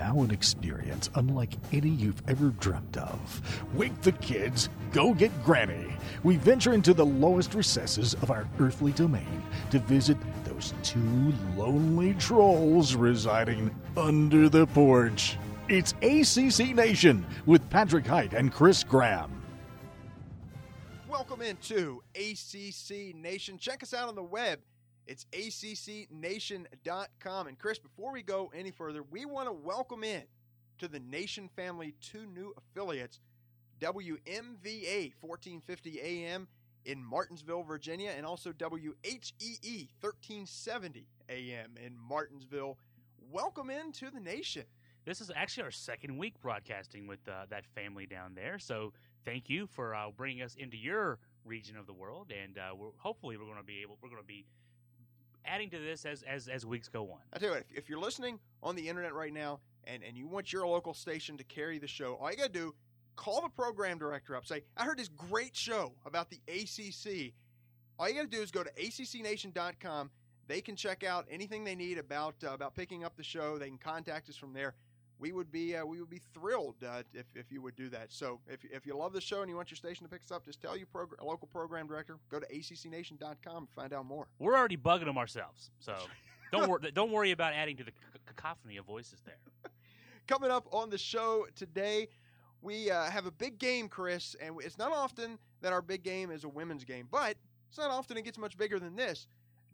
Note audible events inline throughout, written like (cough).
now an experience unlike any you've ever dreamt of. Wake the kids, go get Granny. We venture into the lowest recesses of our earthly domain to visit those two lonely trolls residing under the porch. It's ACC Nation with Patrick Hite and Chris Graham. Welcome into ACC Nation. Check us out on the web. It's accnation.com. And Chris, before we go any further, we want to welcome in to the Nation family two new affiliates WMVA 1450 AM in Martinsville, Virginia, and also WHEE 1370 AM in Martinsville. Welcome into the nation. This is actually our second week broadcasting with uh, that family down there. So thank you for uh, bringing us into your region of the world, and uh, we're, hopefully we're going to be able we're going to be adding to this as as, as weeks go on. I tell you what, if, you're listening on the internet right now and, and you want your local station to carry the show, all you got to do call the program director up. Say, I heard this great show about the ACC. All you got to do is go to accnation.com. They can check out anything they need about uh, about picking up the show. They can contact us from there. We would be uh, we would be thrilled uh, if, if you would do that. So if, if you love the show and you want your station to pick us up, just tell your progr- local program director. Go to accnation.com and find out more. We're already bugging them ourselves, so (laughs) don't worry. Don't worry about adding to the cacophony of voices there. (laughs) Coming up on the show today, we uh, have a big game, Chris, and it's not often that our big game is a women's game, but it's not often it gets much bigger than this.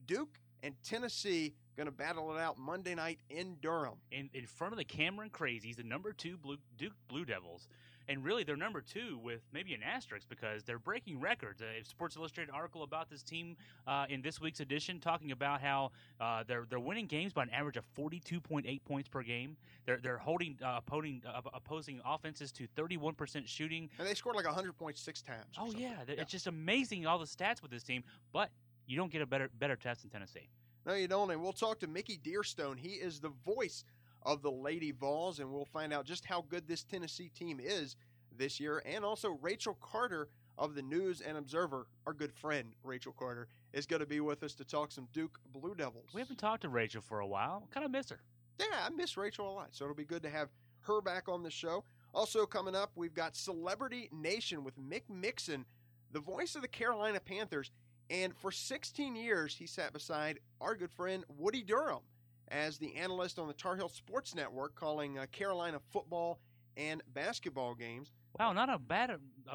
Duke and Tennessee going to battle it out Monday night in Durham. In in front of the Cameron Crazies, the number two Blue, Duke Blue Devils, and really they're number two with maybe an asterisk because they're breaking records. A Sports Illustrated article about this team uh, in this week's edition talking about how uh, they're they're winning games by an average of forty two point eight points per game. They're they're holding uh, opposing uh, opposing offenses to thirty one percent shooting, and they scored like hundred point six times. Oh yeah, yeah, it's just amazing all the stats with this team, but. You don't get a better better test than Tennessee. No, you don't. And we'll talk to Mickey Dearstone. He is the voice of the Lady Vols, and we'll find out just how good this Tennessee team is this year. And also, Rachel Carter of the News and Observer, our good friend Rachel Carter, is going to be with us to talk some Duke Blue Devils. We haven't talked to Rachel for a while. Kind of miss her. Yeah, I miss Rachel a lot. So it'll be good to have her back on the show. Also, coming up, we've got Celebrity Nation with Mick Mixon, the voice of the Carolina Panthers. And for 16 years, he sat beside our good friend Woody Durham as the analyst on the Tar Heel Sports Network, calling uh, Carolina football and basketball games. Wow, not a bad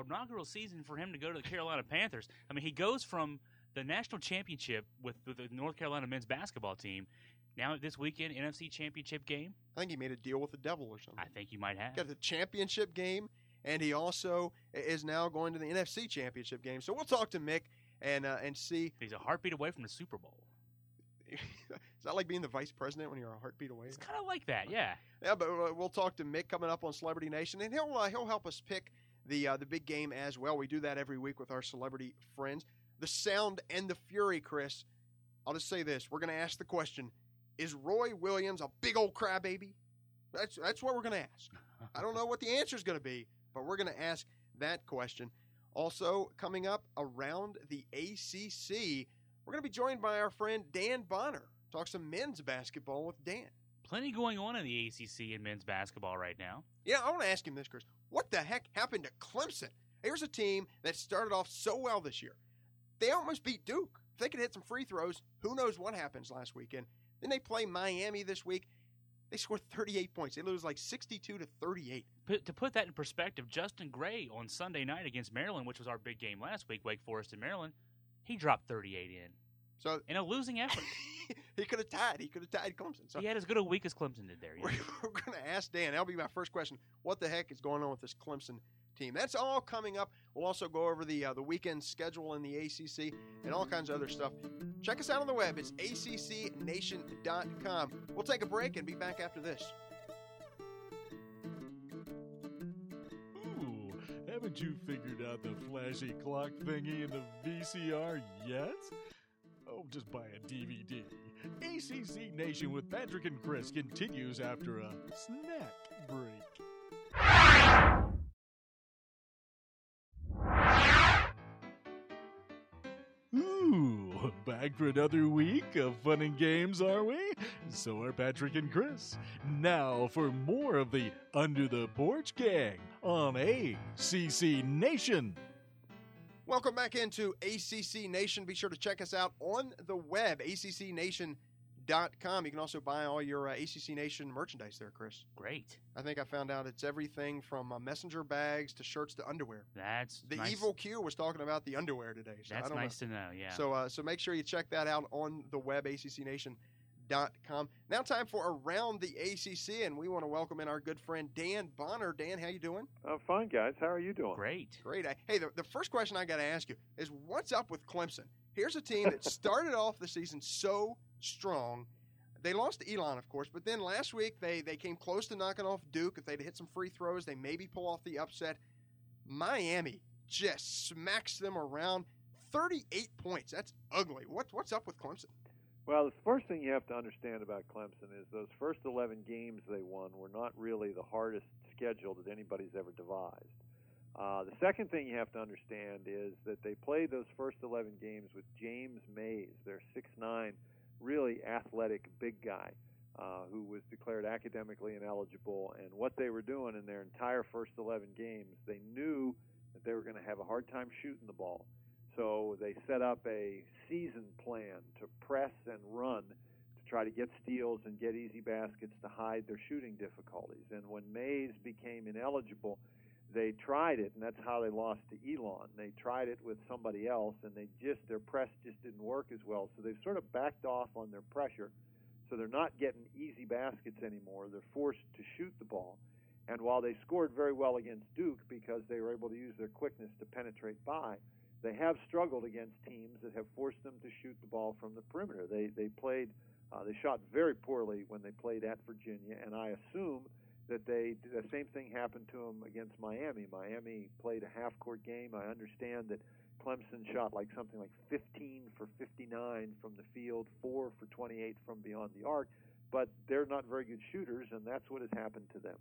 inaugural season for him to go to the Carolina Panthers. I mean, he goes from the national championship with, the North Carolina men's basketball team. Now this weekend, NFC Championship game. I think he made a deal with the devil or something. I think you might have. Got the championship game, and he also is now going to the NFC Championship game. So we'll talk to Mick and uh, and see. He's a heartbeat away from the Super Bowl. (laughs) Is that like being the vice president when you're a heartbeat away? It's kind of like that, yeah. Yeah, but we'll talk to Mick coming up on Celebrity Nation, and he'll uh, he'll help us pick the uh, the big game as well. We do that every week with our celebrity friends. The sound and the fury, Chris. I'll just say this: we're going to ask the question: Is Roy Williams a big old crybaby? That's that's what we're going to ask. I don't know what the answer is going to be, but we're going to ask that question. Also, coming up around the ACC, we're going to be joined by our friend Dan Bonner. Talk some men's basketball with Dan. Plenty going on in the ACC in men's basketball right now. Yeah, I want to ask him this, Chris. What the heck happened to Clemson? Here's a team that started off so well this year. They almost beat Duke. If they could hit some free throws, who knows what happens last weekend. Then they play Miami this week. They score 38 points. They lose like 62 to 38. But to put that in perspective, Justin Gray on Sunday night against Maryland, which was our big game last week, Wake Forest and Maryland, he dropped 38 in. So in a losing effort, (laughs) he could have tied. He could have tied Clemson. So he had as good a week as Clemson did there. We're, (laughs) we're going to ask Dan. That'll be my first question. What the heck is going on with this Clemson team? That's all coming up. We'll also go over the uh, the weekend schedule in the ACC and all kinds of other stuff. Check us out on the web. It's accnation.com. We'll take a break and be back after this. Haven't you figured out the flashy clock thingy in the VCR yet? Oh, just buy a DVD. ACC Nation with Patrick and Chris continues after a snack break. Back for another week of fun and games, are we? So are Patrick and Chris. Now for more of the Under the Porch Gang on ACC Nation. Welcome back into ACC Nation. Be sure to check us out on the web, accnation.com. You can also buy all your uh, ACC Nation merchandise there, Chris. Great. I think I found out it's everything from uh, messenger bags to shirts to underwear. That's The nice. Evil Q was talking about the underwear today. So I That's don't know. nice to know. Yeah. So, uh, so make sure you check that out on the web, accnation.com. Now, time for Around the ACC, and we want to welcome in our good friend Dan Bonner. Dan, how you doing? I'm fine, guys. How are you doing? Great. Great. I, hey, the, the first question I got to ask you is what's up with Clemson? Here's a team that started off the season so strong. They lost to Elon, of course, but then last week they, they came close to knocking off Duke. If they'd hit some free throws, they maybe pull off the upset. Miami just smacks them around 38 points. That's ugly. What, what's up with Clemson? Well, the first thing you have to understand about Clemson is those first 11 games they won were not really the hardest schedule that anybody's ever devised. Uh, the second thing you have to understand is that they played those first 11 games with James Mays, their 6'9, really athletic big guy, uh, who was declared academically ineligible. And what they were doing in their entire first 11 games, they knew that they were going to have a hard time shooting the ball. So they set up a season plan to press and run to try to get steals and get easy baskets to hide their shooting difficulties. And when Mays became ineligible, they tried it, and that's how they lost to Elon. They tried it with somebody else, and they just their press just didn't work as well. So they've sort of backed off on their pressure. So they're not getting easy baskets anymore. They're forced to shoot the ball. And while they scored very well against Duke because they were able to use their quickness to penetrate by, they have struggled against teams that have forced them to shoot the ball from the perimeter. They they played uh, they shot very poorly when they played at Virginia, and I assume that they the same thing happened to them against Miami. Miami played a half court game. I understand that Clemson shot like something like 15 for 59 from the field, 4 for 28 from beyond the arc, but they're not very good shooters, and that's what has happened to them.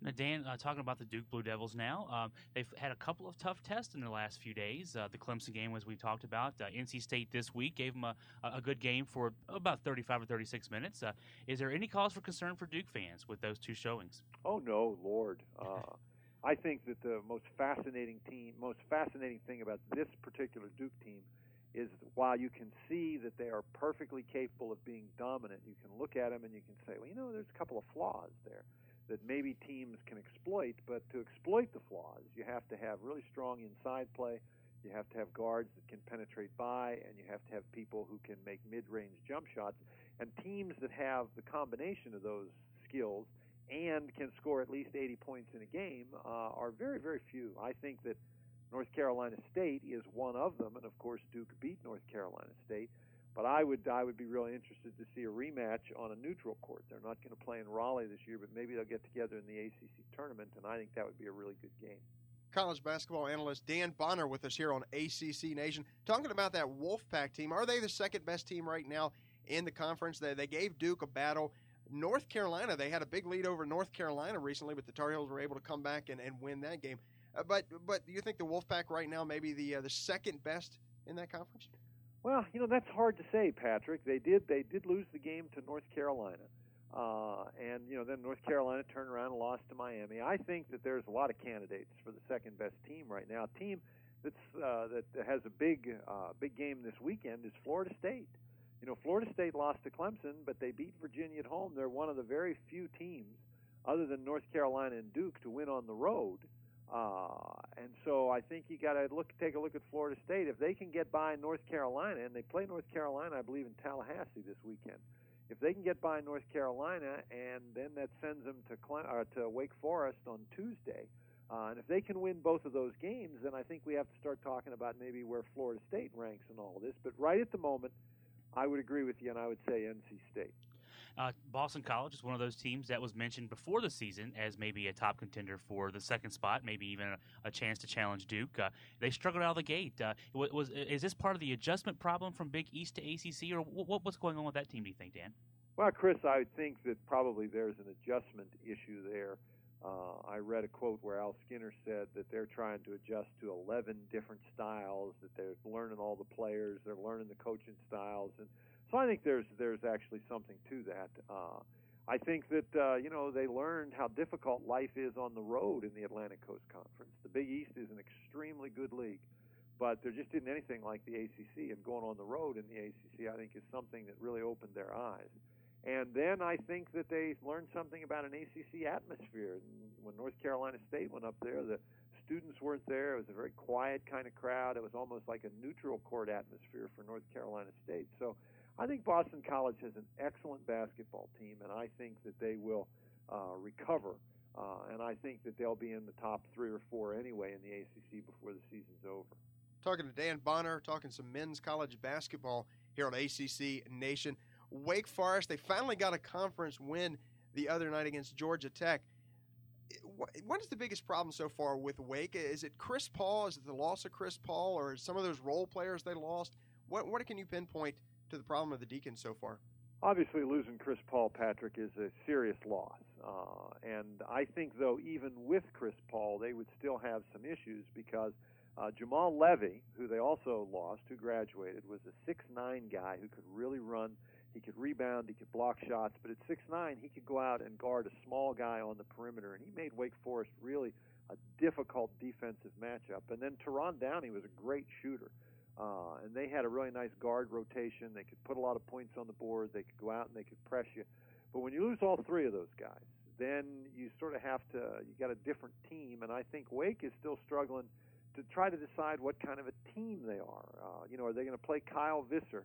Now, Dan, uh, talking about the Duke Blue Devils now, um, they've had a couple of tough tests in the last few days. Uh, the Clemson game, as we talked about, uh, NC State this week gave them a, a good game for about 35 or 36 minutes. Uh, is there any cause for concern for Duke fans with those two showings? Oh no, Lord! Uh, (laughs) I think that the most fascinating team, most fascinating thing about this particular Duke team is while you can see that they are perfectly capable of being dominant, you can look at them and you can say, well, you know, there's a couple of flaws there that maybe teams can exploit. But to exploit the flaws, you have to have really strong inside play. You have to have guards that can penetrate by, and you have to have people who can make mid-range jump shots. And teams that have the combination of those skills and can score at least 80 points in a game uh, are very, very few. I think that North Carolina State is one of them, and of course Duke beat North Carolina State. But I would I would be really interested to see a rematch on a neutral court. They're not going to play in Raleigh this year, but maybe they'll get together in the ACC tournament, and I think that would be a really good game. College basketball analyst Dan Bonner with us here on ACC Nation, talking about that Wolfpack team. Are they the second best team right now in the conference? They they gave Duke a battle. North Carolina, they had a big lead over North Carolina recently, but the Tar Heels were able to come back and, and win that game. Uh, but but do you think the Wolfpack right now maybe the uh, the second best in that conference? Well, you know that's hard to say, Patrick. They did they did lose the game to North Carolina, uh, and you know then North Carolina turned around and lost to Miami. I think that there's a lot of candidates for the second best team right now. A team that's uh, that has a big uh, big game this weekend is Florida State. You know, Florida State lost to Clemson, but they beat Virginia at home. They're one of the very few teams, other than North Carolina and Duke, to win on the road. Uh, and so I think you got to look, take a look at Florida State. If they can get by North Carolina, and they play North Carolina, I believe in Tallahassee this weekend. If they can get by North Carolina, and then that sends them to Cle- or to Wake Forest on Tuesday, uh, and if they can win both of those games, then I think we have to start talking about maybe where Florida State ranks in all of this. But right at the moment, I would agree with you, and I would say NC State. Uh, Boston College is one of those teams that was mentioned before the season as maybe a top contender for the second spot, maybe even a, a chance to challenge Duke. Uh, they struggled out of the gate. Uh, was, is this part of the adjustment problem from Big East to ACC, or what, what's going on with that team? Do you think, Dan? Well, Chris, I think that probably there's an adjustment issue there. Uh, I read a quote where Al Skinner said that they're trying to adjust to 11 different styles, that they're learning all the players, they're learning the coaching styles, and so I think there's there's actually something to that. Uh, I think that uh, you know they learned how difficult life is on the road in the Atlantic Coast Conference. The Big East is an extremely good league, but there just isn't anything like the ACC. And going on the road in the ACC, I think, is something that really opened their eyes. And then I think that they learned something about an ACC atmosphere. When North Carolina State went up there, the students weren't there. It was a very quiet kind of crowd. It was almost like a neutral court atmosphere for North Carolina State. So I think Boston College has an excellent basketball team, and I think that they will uh, recover. Uh, and I think that they'll be in the top three or four anyway in the ACC before the season's over. Talking to Dan Bonner, talking some men's college basketball here on ACC Nation. Wake Forest, they finally got a conference win the other night against Georgia Tech. What is the biggest problem so far with Wake? Is it Chris Paul? Is it the loss of Chris Paul, or some of those role players they lost? What what can you pinpoint to the problem of the Deacons so far? Obviously, losing Chris Paul, Patrick, is a serious loss. Uh, and I think, though, even with Chris Paul, they would still have some issues because uh, Jamaal Levy, who they also lost, who graduated, was a six-nine guy who could really run he could rebound, he could block shots, but at six nine, he could go out and guard a small guy on the perimeter, and he made Wake Forest really a difficult defensive matchup. And then Taron Downey was a great shooter, uh, and they had a really nice guard rotation. They could put a lot of points on the board. They could go out and they could press you. But when you lose all three of those guys, then you sort of have to. You got a different team, and I think Wake is still struggling to try to decide what kind of a team they are. Uh, you know, are they going to play Kyle Visser?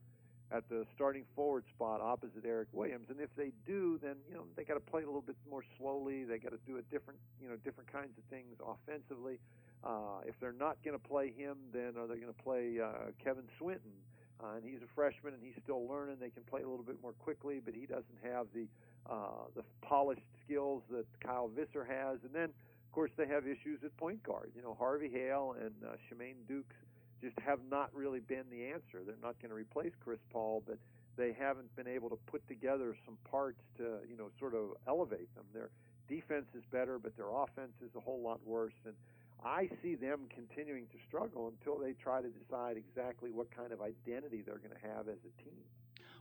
at the starting forward spot opposite Eric Williams. And if they do, then you know they got to play a little bit more slowly. They got to do a different, you know, different kinds of things offensively. Uh, if they're not going to play him, then are they going to play uh, Kevin Swinton? Uh, and he's a freshman and he's still learning. They can play a little bit more quickly, but he doesn't have the uh, the polished skills that Kyle Visser has. And then, of course, they have issues at point guard. You know, Harvey Hale and uh, Shamaine Dukes just have not really been the answer. They're not going to replace Chris Paul, but they haven't been able to put together some parts to, you know, sort of elevate them. Their defense is better, but their offense is a whole lot worse. And I see them continuing to struggle until they try to decide exactly what kind of identity they're going to have as a team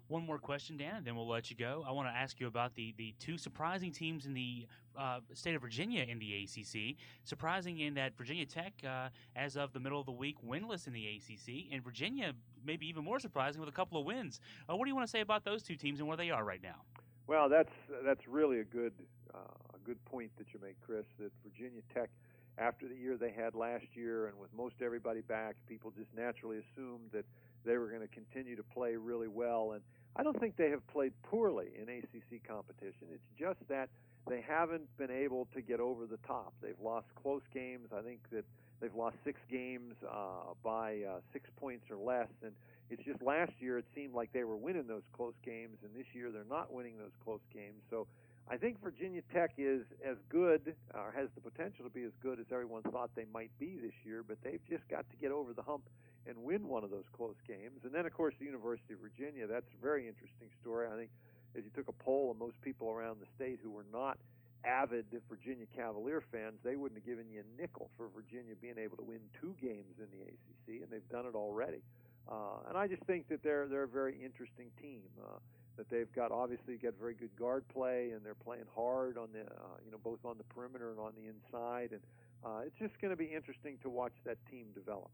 one more question, Dan, and then we'll let you go. I want to ask you about the, the two surprising teams in the uh, state of Virginia in the ACC. Surprising in that Virginia Tech, uh, as of the middle of the week, winless in the ACC, and Virginia maybe even more surprising with a couple of wins. Uh, what do you want to say about those two teams and where they are right now? Well, that's that's really a good uh, a good point that you make, Chris. That Virginia Tech after the year they had last year, and with most everybody back, people just naturally assumed that they were going to continue to play really well. And I don't think they have played poorly in ACC competition. It's just that they haven't been able to get over the top. They've lost close games. I think that they've lost six games uh, by uh, six points or less. And it's just last year it seemed like they were winning those close games, and this year they're not winning those close games. So I think Virginia Tech is as good, or has the potential to be as good as everyone thought they might be this year, but they've just got to get over the hump and win one of those close games. And then, of course, the University of Virginia. That's a very interesting story. I think if you took a poll of most people around the state who were not avid Virginia Cavalier fans, they wouldn't have given you a nickel for Virginia being able to win two games in the ACC, and they've done it already. Uh, and I just think that they're they're a very interesting team. Uh, that they've got obviously got very good guard play, and they're playing hard on the uh, you know both on the perimeter and on the inside, and uh, it's just going to be interesting to watch that team develop.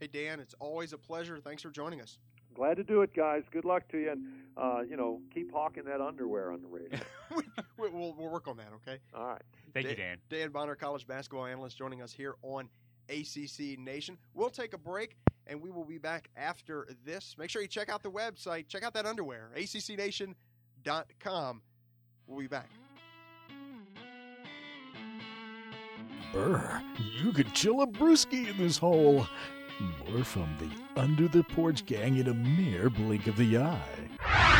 Hey, Dan, it's always a pleasure. Thanks for joining us. Glad to do it, guys. Good luck to you, and uh, you know, keep hawking that underwear on the radio. (laughs) we, will we'll work on that. Okay. All right. Thank Dan, you, Dan. Dan Bonner, college basketball analyst, joining us here on ACC Nation. We'll take a break, and we will be back after this. Make sure you check out the website. Check out that underwear, ACCNation.com. We'll be back. Brr, you could chill a brewski in this hole. More from the Under the Porch gang in a mere blink of the eye.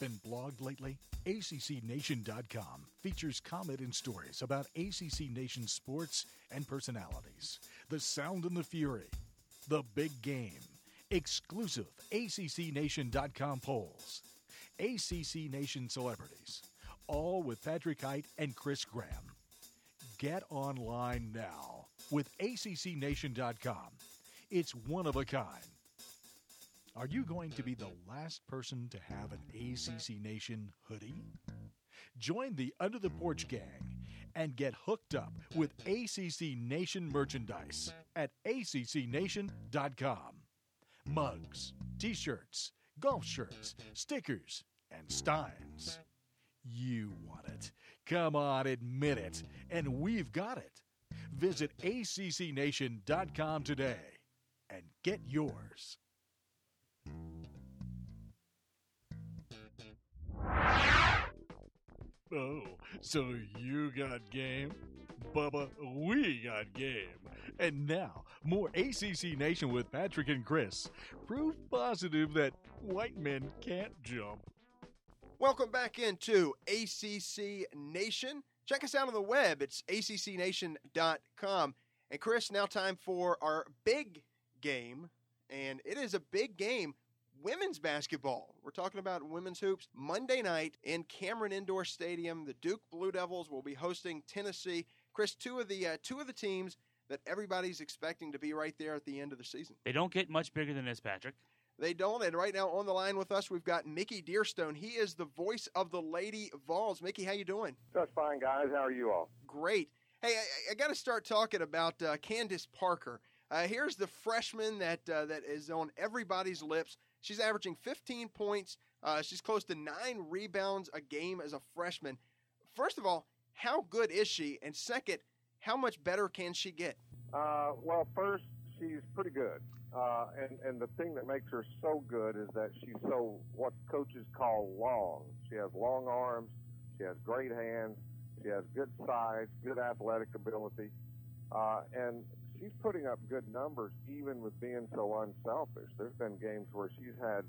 Been blogged lately? ACCNation.com features comment and stories about ACC Nation sports and personalities. The Sound and the Fury, The Big Game, exclusive ACCNation.com polls, ACC Nation celebrities all with Patrick Hite and Chris Graham. Get online now with ACCNation.com. It's one of a kind. Are you going to be the last person to have an ACC Nation hoodie? Join the Under the Porch gang and get hooked up with ACC Nation merchandise at ACCNation.com. Mugs, t shirts, golf shirts, stickers, and steins. You want it. Come on, admit it. And we've got it. Visit ACCNation.com today and get yours. Oh, so you got game? Bubba, we got game. And now, more ACC Nation with Patrick and Chris. Proof positive that white men can't jump. Welcome back into ACC Nation. Check us out on the web. It's accnation.com. And Chris, now time for our big game. And it is a big game women's basketball. We're talking about women's hoops. Monday night in Cameron Indoor Stadium, the Duke Blue Devils will be hosting Tennessee. Chris, two of the uh, two of the teams that everybody's expecting to be right there at the end of the season. They don't get much bigger than this, Patrick. They don't. And right now on the line with us, we've got Mickey Dearstone. He is the voice of the Lady Vols. Mickey, how you doing? Just fine, guys. How are you all? Great. Hey, I, I got to start talking about uh, Candace Parker. Uh, here's the freshman that uh, that is on everybody's lips. She's averaging 15 points. Uh, she's close to nine rebounds a game as a freshman. First of all, how good is she? And second, how much better can she get? Uh, well, first, she's pretty good. Uh, and, and the thing that makes her so good is that she's so what coaches call long. She has long arms. She has great hands. She has good size, good athletic ability. Uh, and she's putting up good numbers even with being so unselfish. There's been games where she's had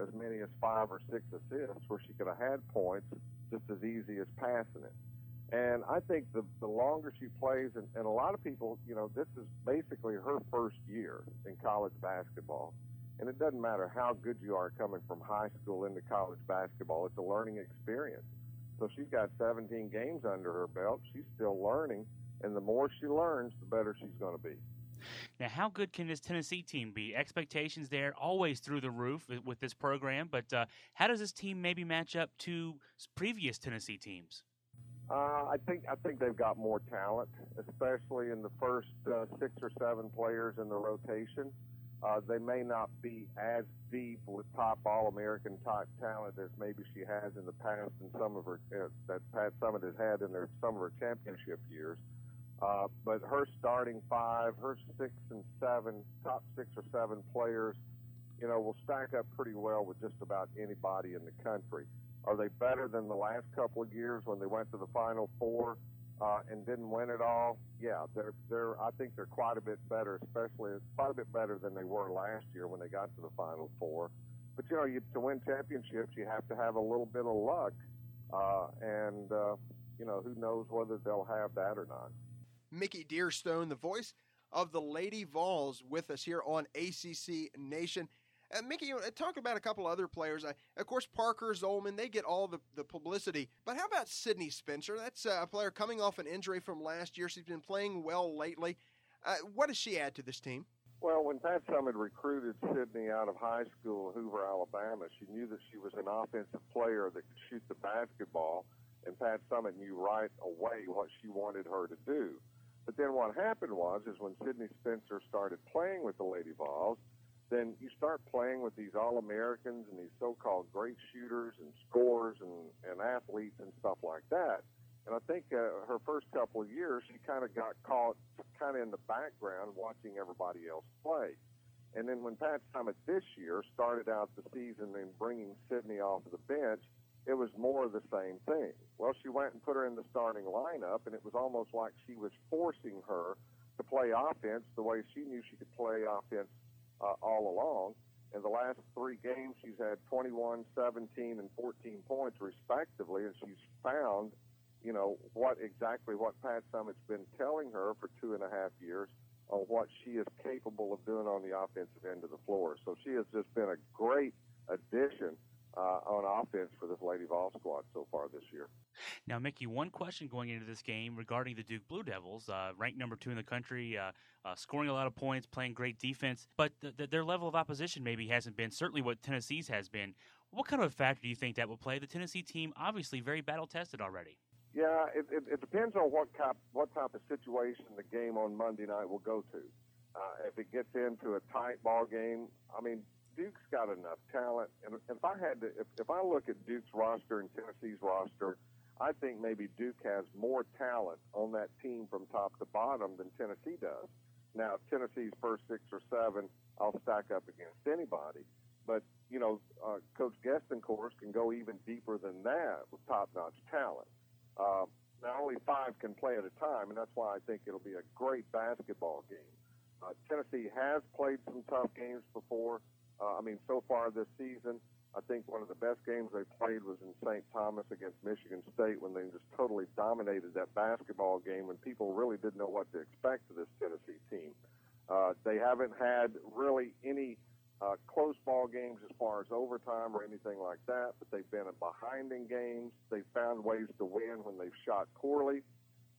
as many as five or six assists where she could have had points just as easy as passing it. And I think the, the longer she plays, and, and a lot of people, you know, this is basically her first year in college basketball. And it doesn't matter how good you are coming from high school into college basketball, it's a learning experience. So she's got 17 games under her belt. She's still learning and the more she learns, the better she's going to be. Now, how good can this Tennessee team be? Expectations there always through the roof with this program, but uh, how does this team maybe match up to previous Tennessee teams? Uh, I think I think they've got more talent, especially in the first uh, six or seven players in the rotation. Uh, they may not be as deep with top All-American type talent as maybe she has in the past, and some of her uh, that Pat Summitt has had in their some of her championship years. Uh, but her starting five, her six and seven, top six or seven players, you know, will stack up pretty well with just about anybody in the country. Are they better than the last couple of years when they went to the Final Four uh, and didn't win it all? Yeah, they're they're. I think they're quite a bit better, especially quite a bit better than they were last year when they got to the Final Four. But you know, you, to win championships, you have to have a little bit of luck, uh, and uh, you know, who knows whether they'll have that or not. Mickey Dearstone, the voice of the Lady Vols, with us here on ACC Nation. Uh, Mickey, talk about a couple other players. Uh, of course, Parker, Zolman, they get all the, the publicity. But how about Sidney Spencer? That's uh, a player coming off an injury from last year. She's been playing well lately. Uh, what does she add to this team? Well, when Pat Summitt recruited Sidney out of high school, Hoover, Alabama, she knew that she was an offensive player that could shoot the basketball, and Pat Summitt knew right away what she wanted her to do. But then what happened was, is when Sidney Spencer started playing with the Lady Vols, then you start playing with these All Americans and these so-called great shooters and scorers and, and athletes and stuff like that. And I think uh, her first couple of years, she kind of got caught kind of in the background watching everybody else play. And then when Pat Summitt this year started out the season and bringing Sidney off of the bench, it was more of the same thing. Well, she went and put her in the starting lineup, and it was almost like she was forcing her to play offense the way she knew she could play offense uh, all along. In the last three games, she's had 21, 17, and 14 points respectively, and she's found, you know, what exactly what Pat Summitt's been telling her for two and a half years on what she is capable of doing on the offensive end of the floor. So she has just been a great addition uh, on offense for this Lady Vol squad so far this year. Now, Mickey, one question going into this game regarding the Duke Blue Devils, uh, ranked number two in the country, uh, uh, scoring a lot of points, playing great defense, but th- th- their level of opposition maybe hasn't been certainly what Tennessee's has been. What kind of a factor do you think that will play? The Tennessee team obviously very battle tested already. Yeah, it, it, it, depends on what type what type of situation the game on Monday night will go to. Uh, if it gets into a tight ball game, I mean, Duke's got enough talent. And if I had to, if, if I look at Duke's roster and Tennessee's roster, I think maybe Duke has more talent on that team from top to bottom than Tennessee does. Now, Tennessee's first six or seven, I'll stack up against anybody. But, you know, uh, Coach course, can go even deeper than that with top-notch talent. Uh, now, only five can play at a time, and that's why I think it'll be a great basketball game. Uh, Tennessee has played some tough games before. Uh, I mean, so far this season, I think one of the best games they played was in St. Thomas against Michigan State when they just totally dominated that basketball game when people really didn't know what to expect of this Tennessee team. Uh, they haven't had really any uh, close ball games as far as overtime or anything like that, but they've been behind in games. They've found ways to win when they've shot poorly.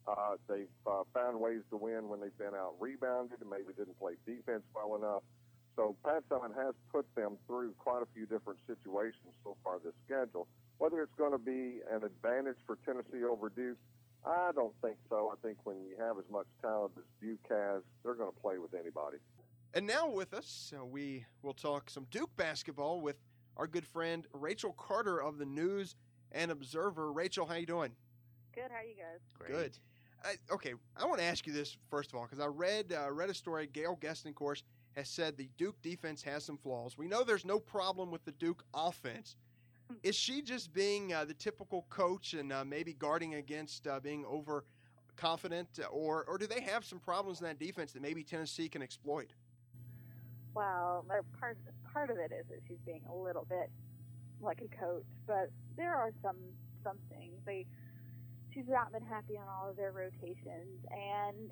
Uh, they've uh, found ways to win when they've been out rebounded and maybe didn't play defense well enough. So Pat Summitt has put them through quite a few different situations so far this schedule. Whether it's going to be an advantage for Tennessee over Duke, I don't think so. I think when you have as much talent as Duke has, they're going to play with anybody. And now with us, uh, we will talk some Duke basketball with our good friend Rachel Carter of the News and Observer. Rachel, how you doing? Good. How are you guys? Great. Good. I, okay, I want to ask you this first of all because I read uh, read a story. Gail Goestenkors, of course, has said the Duke defense has some flaws. We know there's no problem with the Duke offense. Is she just being uh, the typical coach and uh, maybe guarding against uh, being overconfident, or or do they have some problems in that defense that maybe Tennessee can exploit? Well, part part of it is that she's being a little bit like a coach, but there are some some things they she's not been happy on all of their rotations, and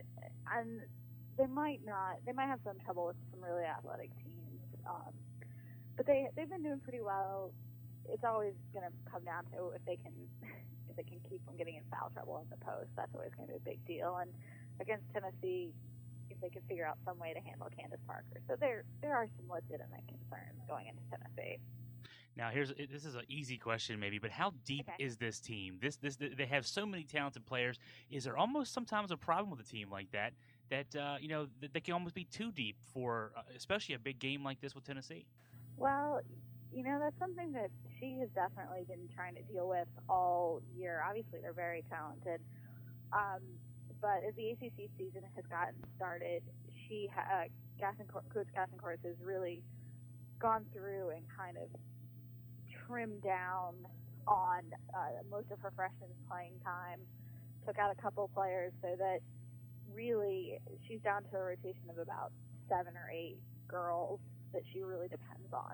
and they might not. They might have some trouble with some really athletic teams, um, but they they've been doing pretty well. It's always going to come down to if they can (laughs) if they can keep from getting in foul trouble in the post. That's always going to be a big deal. And against Tennessee, if they can figure out some way to handle Candace Parker, so there there are some legitimate concerns going into Tennessee. Now, here's this is an easy question, maybe, but how deep Okay. is this team? This this they have so many talented players. Is there almost sometimes a problem with a team like that that uh, you know that they can almost be too deep for, uh, especially a big game like this with Tennessee? Well, you know, that's something that she has definitely been trying to deal with all year. Obviously, they're very talented. Um, but as the ACC season has gotten started, she, uh, Gaston, Coach Goestenkors has really gone through and kind of trimmed down on uh, most of her freshmen's playing time, took out a couple players so that really she's down to a rotation of about seven or eight girls that she really depends on.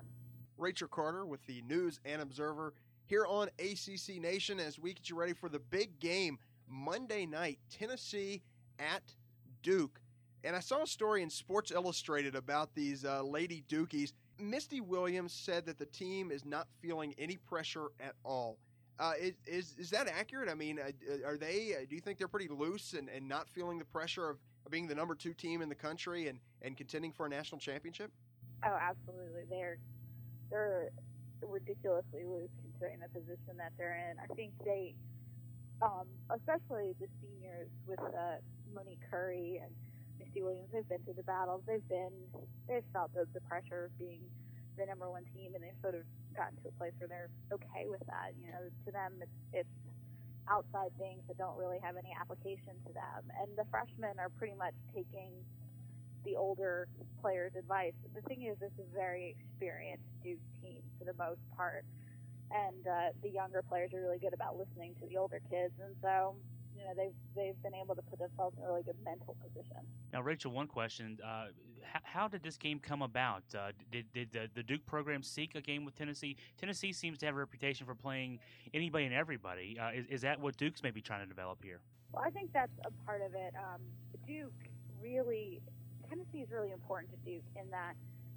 Rachel Carter with the News and Observer here on ACC Nation as we get you ready for the big game Monday night, Tennessee at Duke. And I saw a story in Sports Illustrated about these uh, Lady Dukies. Mistie Williams said that the team is not feeling any pressure at all. Uh, is, is that accurate? I mean, uh, are they? Uh, do you think they're pretty loose and, and not feeling the pressure of, of being the number two team in the country and, and contending for a national championship? Oh, absolutely. They're they're ridiculously loose considering the position that they're in. I think they, um, especially the seniors with uh, Monique Currie and Mistie Williams, they've been through the battles. They've been they've felt the, the pressure of being the number one team, and they've sort of gotten to a place where they're okay with that. You know, to them, it's it's outside things that don't really have any application to them. And the freshmen are pretty much taking the older players' advice. The thing is, this is a very experienced Duke team for the most part, and uh, the younger players are really good about listening to the older kids, and so know they've they've been able to put themselves in a really good mental position. Now, Rachel, one question: uh, how, how did this game come about? Uh, did did the, the Duke program seek a game with Tennessee? Tennessee seems to have a reputation for playing anybody and everybody. Uh, is, is that what Duke's maybe trying to develop here? Well, I think that's a part of it. Um, Duke really, Tennessee is really important to Duke in that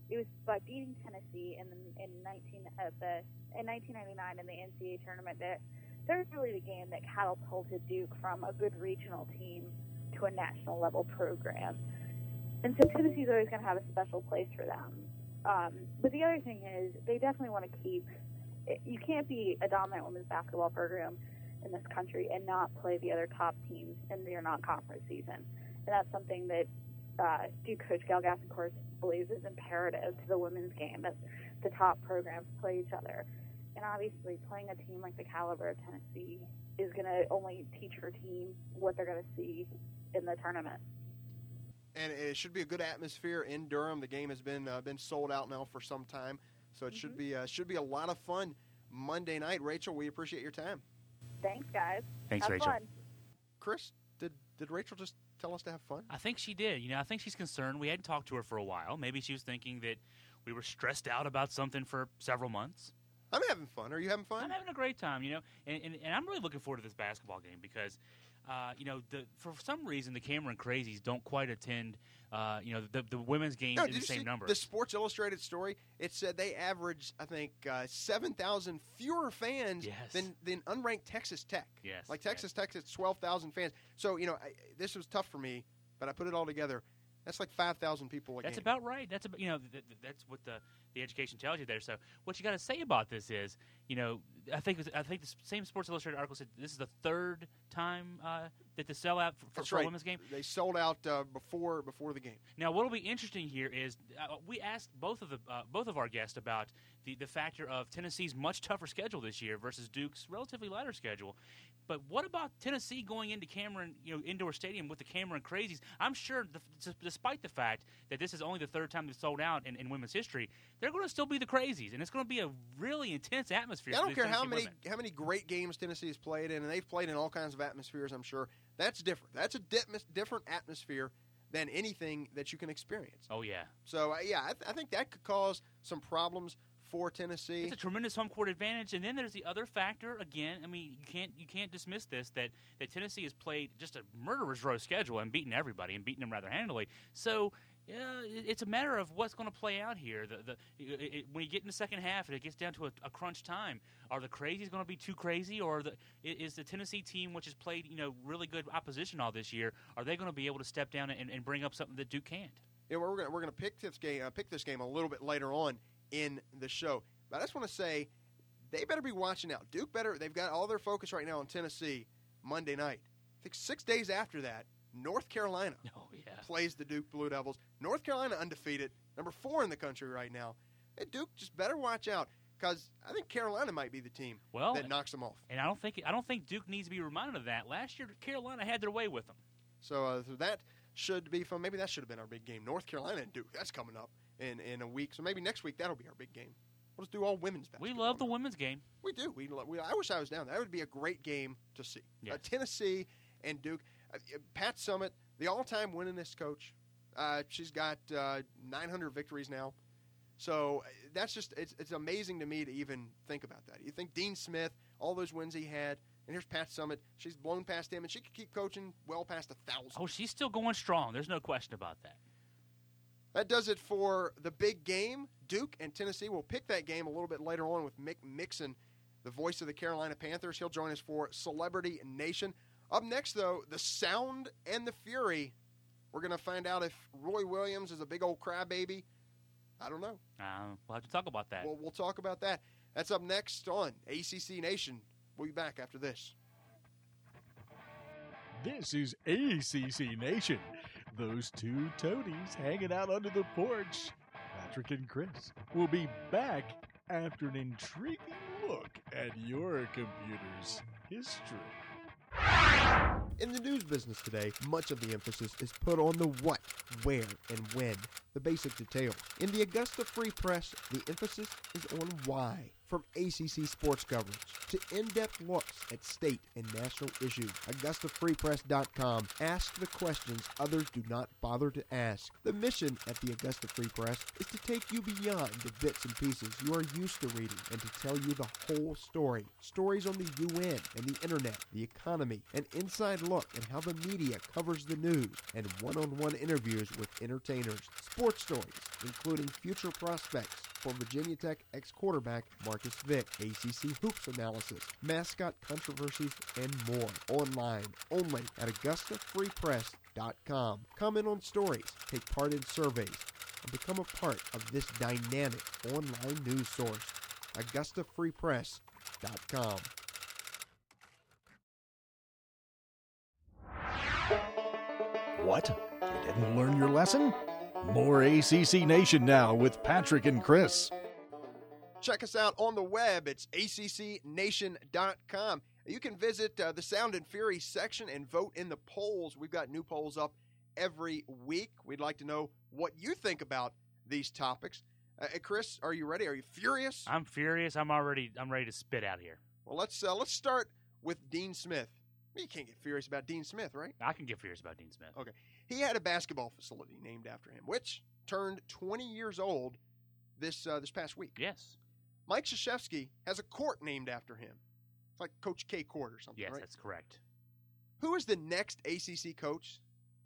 it was by beating Tennessee in the, in 19 at the in 1999 in the NCAA tournament that there's really the game that catapulted Duke from a good regional team to a national level program. And so Tennessee's always going to have a special place for them. Um, but the other thing is, they definitely want to keep. You can't be a dominant women's basketball program in this country and not play the other top teams in your non-conference season. And that's something that uh, Duke coach Gail Goestenkors believes is imperative to the women's game that the top programs play each other. And obviously, playing a team like the caliber of Tennessee is going to only teach her team what they're going to see in the tournament and it should be a good atmosphere in Durham. The game has been uh, been sold out now for some time, so it mm-hmm. should be uh, should be a lot of fun Monday night. Rachel, we appreciate your time. Thanks, guys. Thanks, have Rachel. Fun. Chris, did did Rachel just tell us to have fun? I think she did. You know, I think she's concerned. We hadn't talked to her for a while. Maybe she was thinking that we were stressed out about something for several months. I'm having fun. Are you having fun? I'm having a great time, you know, and, and, and I'm really looking forward to this basketball game because uh, you know, the, for some reason the Cameron Crazies don't quite attend, uh, you know, the, the women's games no, in the same number. The Sports Illustrated story it said they averaged I think, uh, seven thousand fewer fans yes. than than unranked Texas Tech. Yes, like Texas yes. Tech, it's twelve thousand fans. So you know, I, this was tough for me, but I put it all together. That's like five thousand people. that's game. about right. That's about you know th- th- that's what the the education tells you there. So what you got to say about this is, you know, I think was, I think the same Sports Illustrated article said this is the third time uh, that the sellout for, for, right. a women's game. They sold out uh, before before the game. Now, what will be interesting here is uh, we asked both of the uh, both of our guests about the the factor of Tennessee's much tougher schedule this year versus Duke's relatively lighter schedule. But what about Tennessee going into Cameron, you know, indoor stadium with the Cameron Crazies? I'm sure, the, despite the fact that this is only the third time they've sold out in, in women's history, they're going to still be the Crazies, and it's going to be a really intense atmosphere. I don't care how many women. how many great games Tennessee has played in, and they've played in all kinds of atmospheres. I'm sure that's different. That's a di- different atmosphere than anything that you can experience. Oh yeah. So uh, yeah, I, th- I think that could cause some problems for Tennessee. It's a tremendous home court advantage, and then there's the other factor. Again, I mean, you can't you can't dismiss this that that Tennessee has played just a murderer's row schedule and beaten everybody and beaten them rather handily. So. Yeah, it's a matter of what's going to play out here. The, the it, it, when you get in the second half and it gets down to a, a crunch time, are the crazies going to be too crazy, or the, is the Tennessee team, which has played you know really good opposition all this year, are they going to be able to step down and, and bring up something that Duke can't? Yeah, we're going we're to pick this game uh, pick this game a little bit later on in the show. But I just want to say they better be watching out. Duke better. They've got all their focus right now on Tennessee Monday night. I think six days after that, North Carolina (laughs) oh, yeah. plays the Duke Blue Devils. North Carolina undefeated, number four in the country right now. Hey, Duke just better watch out because I think Carolina might be the team well, that knocks them off. And I don't think I don't think Duke needs to be reminded of that. Last year, Carolina had their way with them. So, uh, so that should be fun. Maybe that should have been our big game. North Carolina and Duke. That's coming up in in a week. So maybe next week that'll be our big game. We'll just do all women's basketball. We love the women's game. We do. We, we I wish I was down. There. That would be a great game to see. Yes. Uh, Tennessee and Duke. Uh, Pat Summitt, the all-time winningest coach. Uh, she's got uh, 900 victories now. So uh, that's just it's, it's amazing to me to even think about that. You think Dean Smith, all those wins he had, and here's Pat Summitt. She's blown past him, and she could keep coaching well past a thousand. Oh, she's still going strong. There's no question about that. That does it for the big game. Duke and Tennessee. We'll pick that game a little bit later on with Mick Mixon, the voice of the Carolina Panthers. He'll join us for Celebrity Nation. Up next, though, the Sound and the Fury. We're going to find out if Roy Williams is a big old crybaby. I don't know. Uh, we'll have to talk about that. We'll, we'll talk about that. That's up next on ACC Nation. We'll be back after this. This is ACC Nation. Those two toadies hanging out under the porch. Patrick and Chris will be back after an intriguing look at your computer's history. In the news business today, much of the emphasis is put on the what, where, and when, the basic details. In the Augusta Free Press, the emphasis is on why. From ACC sports coverage to in-depth looks at state and national issues, AugustaFreePress.com. Ask the questions others do not bother to ask. The mission at the Augusta Free Press is to take you beyond the bits and pieces you are used to reading and to tell you the whole story. Stories on the UN and the internet, the economy, an inside look at how the media covers the news, and one-on-one interviews with entertainers. Sports stories, including future prospects for Virginia Tech ex-quarterback Marcus Vick, ACC hoops analysis, mascot controversies, and more. Online only at AugustaFreePress.com. Comment on stories, take part in surveys, and become a part of this dynamic online news source. AugustaFreePress.com. What? You didn't learn your lesson? More ACC Nation now with Patrick and Chris. Check us out on the web. It's accnation.com. You can visit uh, the Sound and Fury section and vote in the polls. We've got new polls up every week. We'd like to know what you think about these topics. Uh, Chris, are you ready? Are you furious? I'm furious. I'm already. I'm ready to spit out here. Well, let's uh, let's start with Dean Smith. You can't get furious about Dean Smith, right? I can get furious about Dean Smith. Okay. He had a basketball facility named after him, which turned 20 years old this uh, this past week. Yes. Mike Krzyzewski has a court named after him. It's like Coach K Court or something, Yes, right? that's correct. Who is the next ACC coach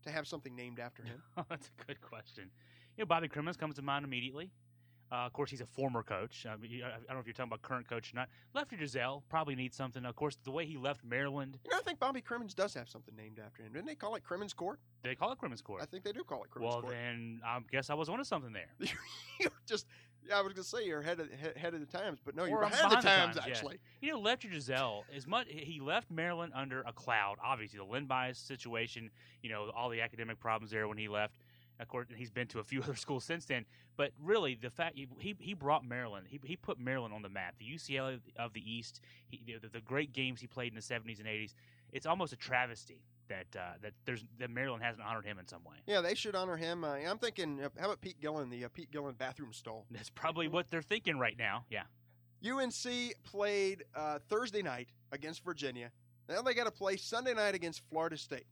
to have something named after him? (laughs) that's a good question. You know, Bobby Cremins comes to mind immediately. Uh, of course, he's a former coach. Uh, you- I I don't know if you're talking about current coach or not. Lefty Driesell probably needs something. Of course, the way he left Maryland, You know, I think Bobby Cremins does have something named after him. Didn't they call it Cremins Court? they call it Cremins Court. I think they do call it Cremins well, Court. then I guess I was onto something there. (laughs) you're just, yeah, I was going to say you're ahead of, he- ahead of the times, but no, you're Or I'm behind, the behind times, the times, yeah. actually. You know, Lefty Driesell, as much he left Maryland under a cloud. Obviously, the Len Bias situation. You know, all the academic problems there when he left. Of course, he's been to a few (laughs) other schools since then. But really, the fact he he brought Maryland, he he put Maryland on the map. The UCLA of the East, he, the, the great games he played in the '70s and '80s. It's almost a travesty that uh, that there's that Maryland hasn't honored him in some way. Yeah, they should honor him. Uh, I'm thinking, uh, how about Pete Gillen, the uh, Pete Gillen bathroom stall? (laughs) That's probably what they're thinking right now. Yeah. UNC played uh, Thursday night against Virginia. Now they got to play Sunday night against Florida State.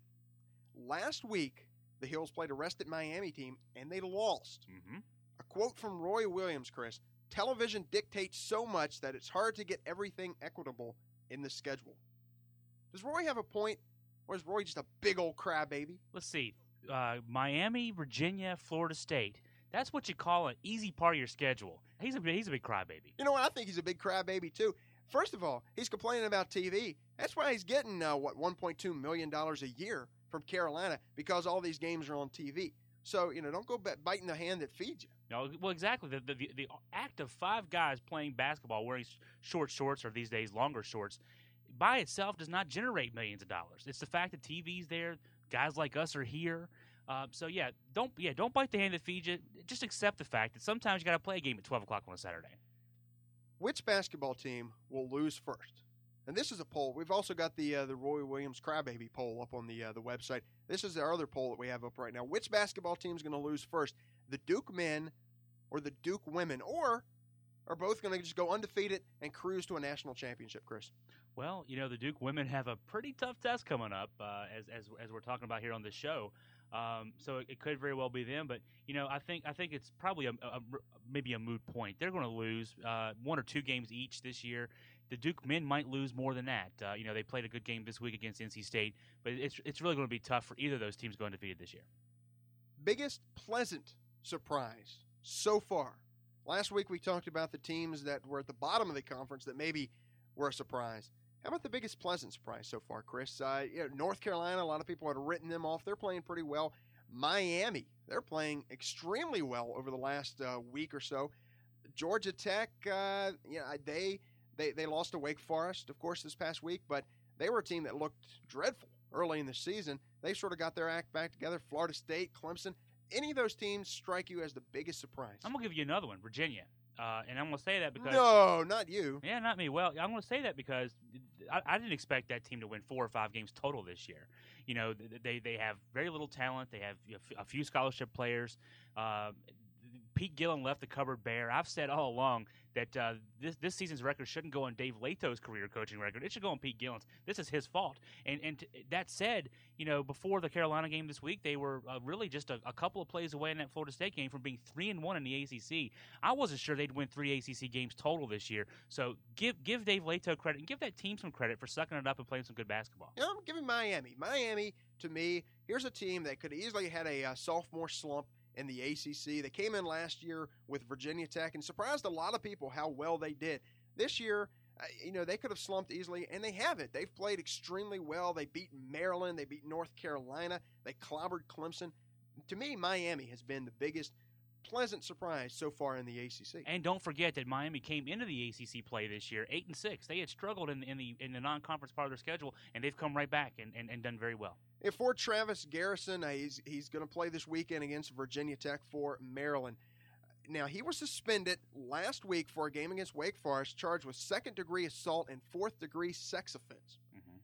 Last week, the Hills played a rested Miami team and they lost. hmm A quote from Roy Williams, Chris television dictates so much that it's hard to get everything equitable in the schedule. Does Roy have a point, or is Roy just a big old crybaby? let's see, uh, Miami, Virginia, Florida State. That's what you call an easy part of your schedule. He's a he's a big crybaby. You know what? I think he's a big crybaby too. First of all, he's complaining about TV. That's why he's getting uh, what 1.2 million dollars a year from Carolina because all these games are on TV. So you know, don't go b- biting the hand that feeds you. No, well, exactly. The, the the the act of five guys playing basketball wearing short shorts or these days longer shorts by itself does not generate millions of dollars. It's the fact that TV's there, guys like us are here. Uh, so yeah, don't yeah don't bite the hand that feeds you. Just accept the fact that sometimes you got to play a game at twelve o'clock on a Saturday. Which basketball team will lose first? And this is a poll. We've also got the uh, the Roy Williams crybaby poll up on the uh, the website. This is our other poll that we have up right now. Which basketball team is going to lose first? The Duke men or the Duke women, or are both going to just go undefeated and cruise to a national championship? Chris. Well, you know the Duke women have a pretty tough test coming up, uh, as as as we're talking about here on this show. Um, so it, it could very well be them, but you know I think I think it's probably a, a- a- maybe a moot point. They're going to lose uh, one or two games each this year. The Duke men might lose more than that. Uh, you know they played a good game this week against NC State, but it's it's really going to be tough for either of those teams going defeated this year. biggest pleasant surprise so far? Last week we talked about the teams that were at the bottom of the conference that maybe were a surprise. How about the biggest pleasant surprise so far, Chris? Uh, you know, North Carolina, a lot of people had written them off. They're playing pretty well. Miami, they're playing extremely well over the last uh, week or so. Georgia Tech, uh, you know, they, they they lost to Wake Forest, of course, this past week, but they were a team that looked dreadful early in the season. They sort of got their act back together. Florida State, Clemson, any of those teams strike you as the biggest surprise? I'm gonna give you another one, Virginia, uh, and I'm gonna say that because no, not you. Yeah, not me. Well, I'm going to say that because I, I didn't expect that team to win four or five games total this year. You know, they they have very little talent. They have a few scholarship players. Uh, Pete Gillen left the cupboard bare. I've said all along that uh, this this season's record shouldn't go on Dave Leitao's career coaching record. It should go on Pete Gillen's. This is his fault. And and t- that said, you know, before the Carolina game this week, they were uh, really just a, a, couple of plays away in that Florida State game from being three and one in the ACC. I wasn't sure they'd win three ACC games total this year. So give give Dave Leitao credit and give that team some credit for sucking it up and playing some good basketball. You know, I'm giving Miami. Miami to me, here's a team that could easily had a uh, sophomore slump in the ACC. They came in last year with Virginia Tech and surprised a lot of people how well they did. This year, uh, you know, they could have slumped easily, and they haven't. They've played extremely well. They beat Maryland, they beat North Carolina, they clobbered Clemson. To me, Miami has been the biggest pleasant surprise so far in the ACC. And don't forget that Miami came into the ACC play this year eight and six. They had struggled in, in the in the non-conference part of their schedule, and they've come right back and, and, and done very well. And for Travis Garrison, uh, he's he's going to play this weekend against Virginia Tech for Maryland. Now he was suspended last week for a game against Wake Forest, charged with second degree assault and fourth degree sex offense. Mm-hmm.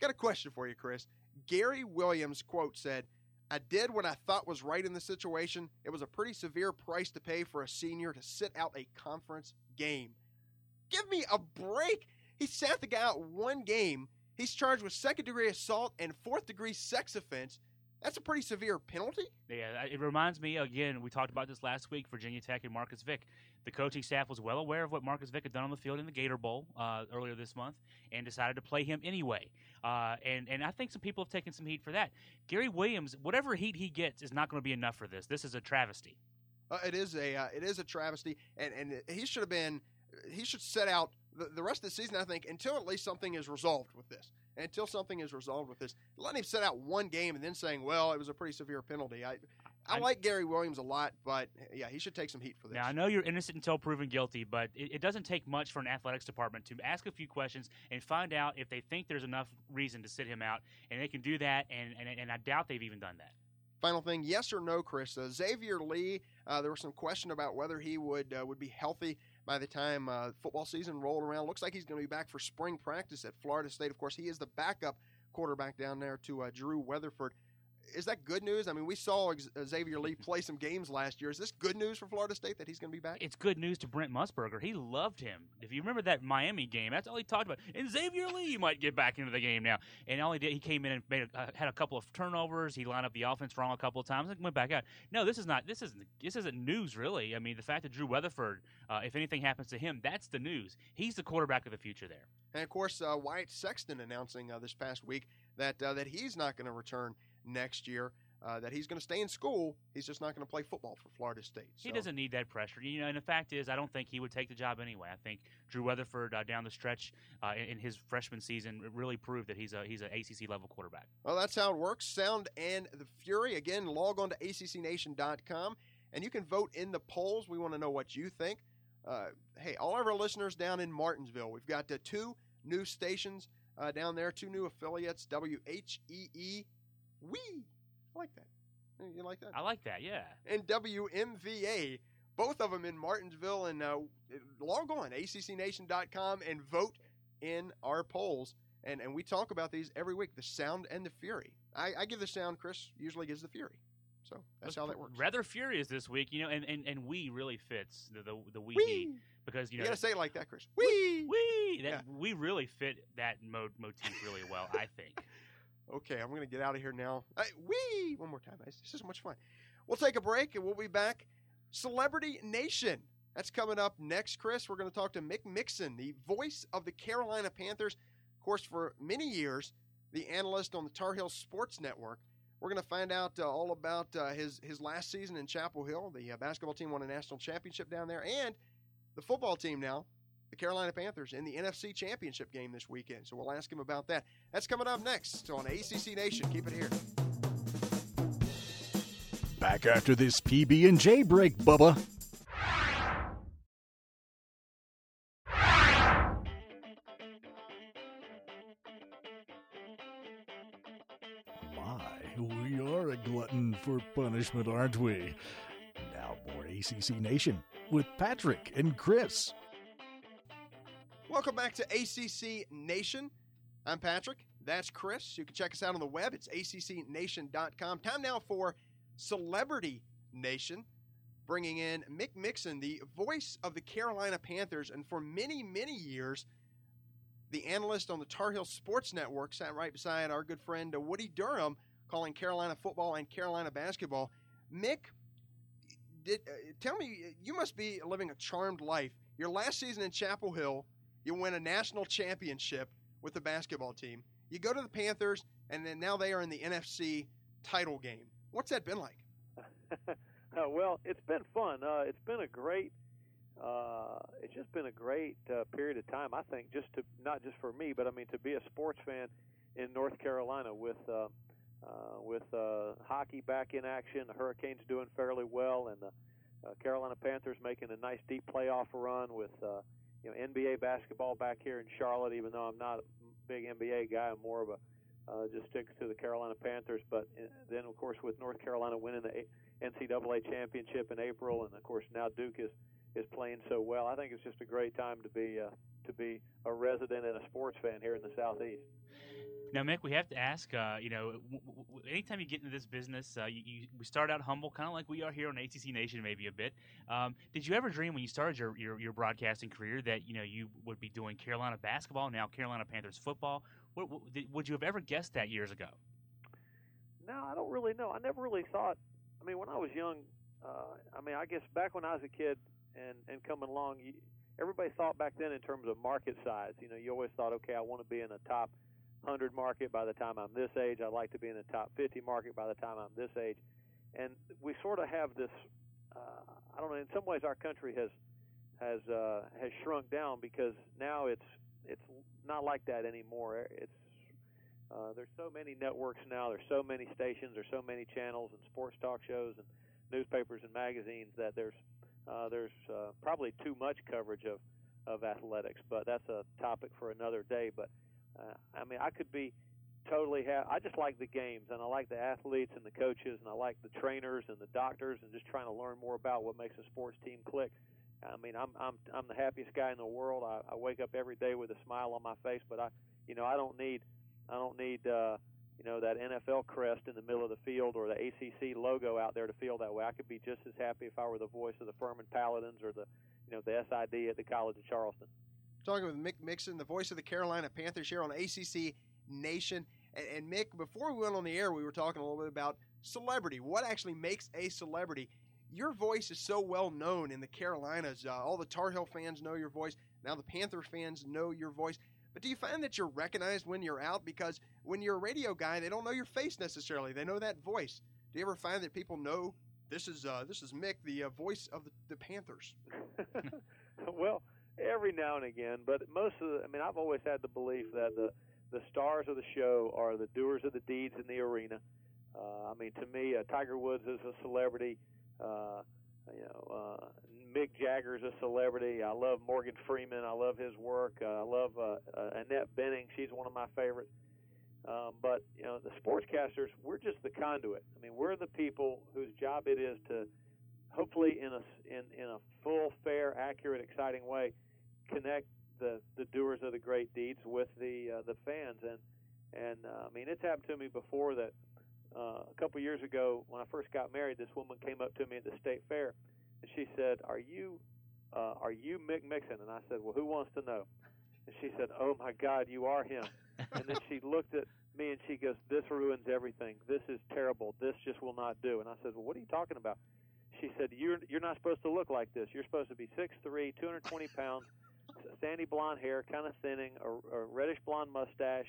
Got a question for you, Chris. Gary Williams quote said I did what I thought was right in the situation. It was a pretty severe price to pay for a senior to sit out a conference game. Give me a break. He sat the guy out one game. He's charged with second degree assault and fourth degree sex offense. That's a pretty severe penalty. Yeah, it reminds me again. We talked about this last week. Virginia Tech and Marcus Vick. The coaching staff was well aware of what Marcus Vick had done on the field in the Gator Bowl uh, earlier this month, and decided to play him anyway. Uh, and and I think some people have taken some heat for that. Gary Williams, whatever heat he gets, is not going to be enough for this. This is a travesty. Uh, it is a uh, it is a travesty, and and he should have been he should set out the, the rest of the season. I think until at least something is resolved with this until something is resolved with this. Letting him set out one game and then saying, "Well, it was a pretty severe penalty." I, I, like Gary Williams a lot, but yeah, he should take some heat for this. Now I know you're innocent until proven guilty, but it, it, doesn't take much for an athletics department to ask a few questions and find out if they think there's enough reason to sit him out, and they can do that. And and, and I doubt they've even done that. Final thing, yes or no, Chris? Uh, Xavier Lee. Uh, there was some question about whether he would uh, would be healthy by the time uh, football season rolled around. Looks like he's going to be back for spring practice at Florida State. Of course, he is the backup quarterback down there to uh, Drew Weatherford is that good news? I mean, we saw Xavier Lee play some games last year. Is this good news for Florida State that he's going to be back? It's good news to Brent Musburger. He loved him. If you remember that Miami game, that's all he talked about. And Xavier Lee might get back into the game now. And all he did, he came in and made a, uh, had a couple of turnovers. He lined up the offense wrong a couple of times and went back out. No, this is not. This isn't. This isn't news really. I mean, the fact that Drew Weatherford, uh, if anything happens to him, that's the news. He's the quarterback of the future there. And of course, uh, Wyatt Sexton announcing uh, this past week that uh, that he's not going to return next year uh, that he's going to stay in school. He's just not going to play football for Florida State. So. He doesn't need that pressure, you know. And the fact is, I don't think he would take the job anyway. I think Drew Weatherford uh, down the stretch uh, in, in, his freshman season really proved that he's a he's an ACC level quarterback. Well, that's how it works. Sound and the Fury again. Log on to ACCNation.com and you can vote in the polls. We want to know what you think. Uh, hey, all of our listeners down in Martinsville, we've got uh, two new stations uh, down there, two new affiliates. WHEE. Wee I like that. You like that? I like that. Yeah. And WMVA, both of them in Martinsville, and uh, log on ACCNation.com and vote in our polls. And and we talk about these every week. The sound and the fury. I, I give the sound. Chris usually gives the fury. So that's how that works. Rather furious this week, you know, and, and, and we really fits the the, the we wee. because you know you gotta say it like that, Chris. We we that yeah. we really fit that mo- motif really well, I think. (laughs) Okay, I'm going to get out of here now. Hey, wee! One more time. This is so much fun. We'll take a break and we'll be back. Celebrity Nation. That's coming up next, Chris. We're going to talk to Mick Mixon, the voice of the Carolina Panthers. Of course, for many years, the analyst on the Tar Heel Sports Network. We're going to find out uh, all about uh, his his last season in Chapel Hill. The uh, basketball team won a national championship down there, and the football team now the Carolina Panthers in the NFC Championship game this weekend. So we'll ask him about that. That's coming up next on ACC Nation. Keep it here. Back after this PB and J break, Bubba. My, we are a glutton for punishment, aren't we? Now more ACC Nation with Patrick and Chris. Welcome back to ACC Nation. I'm Patrick. That's Chris. You can check us out on the web. It's accnation.com. Time now for Celebrity Nation. bringing in Mick Mixon, the voice of the Carolina Panthers, and for many, many years, the analyst on the Tar Heel Sports Network sat right beside our good friend uh, Woody Durham, calling Carolina football and Carolina basketball. Mick, did, uh, tell me, you must be living a charmed life. Your last season in Chapel Hill, you win a national championship with the basketball team. You go to the Panthers, and then now they are in the NFC title game. What's that been like? (laughs) uh, well, it's been fun. Uh, it's been a great. Uh, it's just been a great uh, period of time. I think just to not just for me, but I mean to be a sports fan in North Carolina with uh, uh, with uh, hockey back in action, the Hurricanes doing fairly well, and the uh, Carolina Panthers making a nice deep playoff run with uh, you know NBA basketball back here in Charlotte. Even though I'm not a big NBA guy, I'm more of a uh, just sticks to the Carolina Panthers. But uh, then, of course, with North Carolina winning the NCAA championship in April, and of course now Duke is is playing so well, I think it's just a great time to be uh, to be a resident and a sports fan here in the Southeast. Now, Mick, we have to ask. Uh, you know, w- w- anytime you get into this business, uh, you, you, we start out humble, kind of like we are here on ACC Nation, maybe a bit. Um, did you ever dream when you started your, your, your broadcasting career that you know you would be doing Carolina basketball, now Carolina Panthers football? What, would you have ever guessed that years ago? No, I don't really know. I never really thought. I mean, when I was young, uh, I mean, I guess back when I was a kid and and coming along, you, everybody thought back then in terms of market size. You know, you always thought, okay, I want to be in the top 100 market by the time I'm this age. I'd like to be in the top 50 market by the time I'm this age. And we sort of have this. Uh, I don't know. In some ways, our country has has uh, has shrunk down because now it's it's not like that anymore. It's uh, there's so many networks now. There's so many stations. There's so many channels and sports talk shows and newspapers and magazines that there's uh, there's uh, probably too much coverage of of athletics. But that's a topic for another day. But uh, I mean, I could be totally ha- I just like the games and I like the athletes and the coaches and I like the trainers and the doctors and just trying to learn more about what makes a sports team click. I mean, I'm I'm I'm the happiest guy in the world. I, I wake up every day with a smile on my face, but I, you know, I don't need I don't need uh, you know that NFL crest in the middle of the field or the ACC logo out there to feel that way. I could be just as happy if I were the voice of the Furman Paladins or the you know the SID at the College of Charleston. Talking with Mick Mixon, the voice of the Carolina Panthers here on ACC Nation. And, and Mick, before we went on the air, we were talking a little bit about celebrity. What actually makes a celebrity? Your voice is so well known in the Carolinas. Uh, all the Tar Heel fans know your voice. Now the Panther fans know your voice. But do you find that you're recognized when you're out? Because when you're a radio guy, they don't know your face necessarily. They know that voice. Do you ever find that people know this is uh, this is Mick, the uh, voice of the, the Panthers? (laughs) well, every now and again, but most of the, I mean, I've always had the belief that the the stars of the show are the doers of the deeds in the arena. Uh, I mean, to me, uh, Tiger Woods is a celebrity. Uh, you know, uh, Mick Jagger's a celebrity. I love Morgan Freeman. I love his work. Uh, I love uh, uh, Annette Bening. She's one of my favorites. Um, but you know, the sportscasters, we're just the conduit. I mean, we're the people whose job it is to, hopefully, in a in in a full, fair, accurate, exciting way, connect the the doers of the great deeds with the uh, the fans. And and uh, I mean, it's happened to me before that uh, a couple years ago when I first got married, this woman came up to me at the state fair, and she said, "Are you uh, are you Mick Mixon?" And I said, "Well, who wants to know?" And she said, "Oh my God, you are him." (laughs) and then she looked at me and she goes, "This ruins everything. This is terrible. This just will not do." And I said, "Well, what are you talking about?" She said, "You're you're not supposed to look like this. You're supposed to be six three, 220 pounds, sandy blonde hair, kind of thinning, a, a reddish blonde mustache."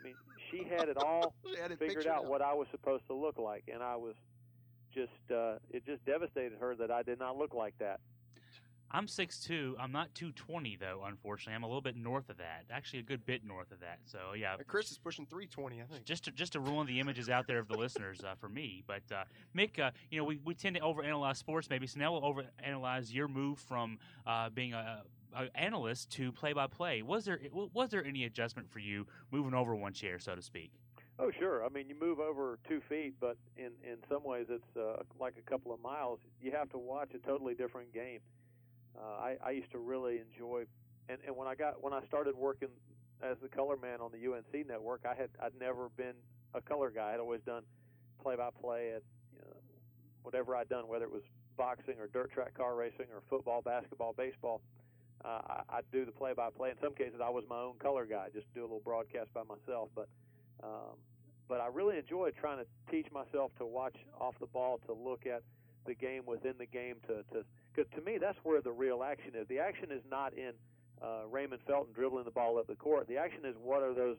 I mean, she had it all (laughs) had it figured out out. what I was supposed to look like, and I was just uh, it just devastated her that I did not look like that. I'm 6'2". I'm not 220 though. Unfortunately, I'm a little bit north of that. Actually, a good bit north of that. So yeah, Chris is pushing 320, I think. just to just to ruin the images out there of the listeners uh, for me. But uh, Mick, uh, you know, we, we tend to overanalyze sports maybe, so now we'll overanalyze your move from uh, being a, a analyst to play by play. Was there was there any adjustment for you moving over one chair, so to speak? Oh, sure. I mean, you move over two feet, but in in some ways it's uh, like a couple of miles. You have to watch a totally different game. Uh, I, I used to really enjoy, and, and when I got when I started working as the color man on the UNC network, I had I'd never been a color guy. I'd always done play by play at you know, whatever I'd done, whether it was boxing or dirt track car racing or football, basketball, baseball. Uh, I, I do the play-by-play. In some cases, I was my own color guy, just do a little broadcast by myself. But um, but I really enjoy trying to teach myself to watch off the ball, to look at the game within the game, to to because to me that's where the real action is. The action is not in uh, Raymond Felton dribbling the ball up the court. The action is what are those